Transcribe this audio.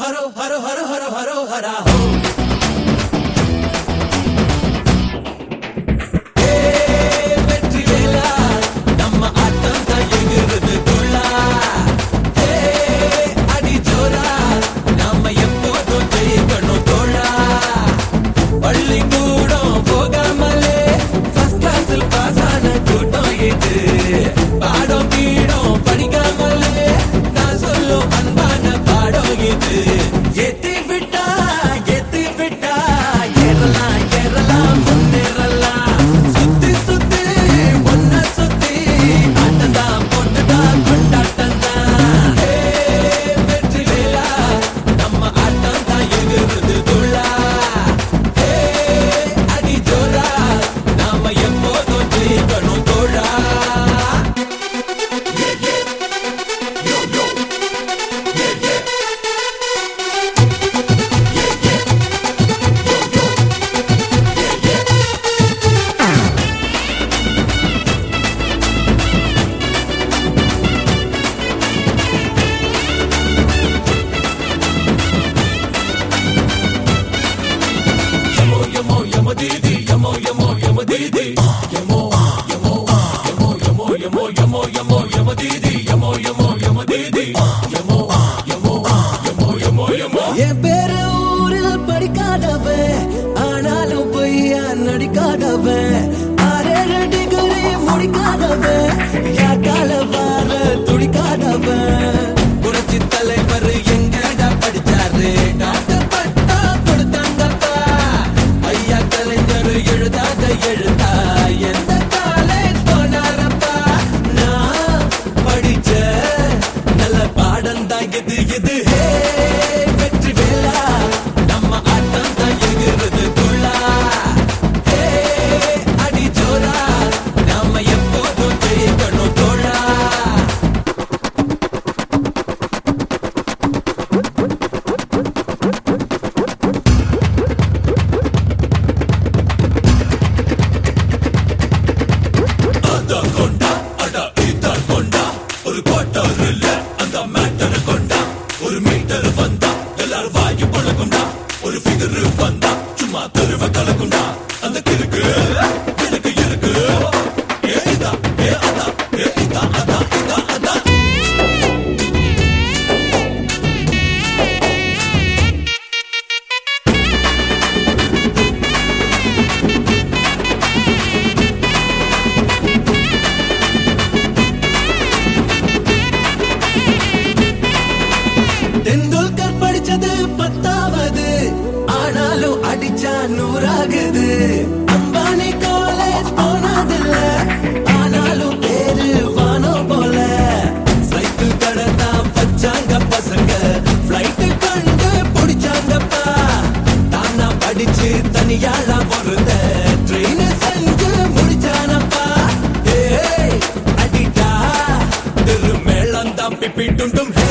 हरो हरो हरो हरो हरो हरा हो యమో యమో యమ దీది యమో యమో యమో యమో యమో యమో యమో యమ దీది యమో యమో యమ దీది యమో యమో యమో యమో యమో CD தெண்டுல்கர் தனியாளா பொருந்த ட்ரெயின் செஞ்சு முடிச்சானப்பா. ஏய் அடிடா திரு மேளம் தான் பிப்பிட்டுண்டும். ஹே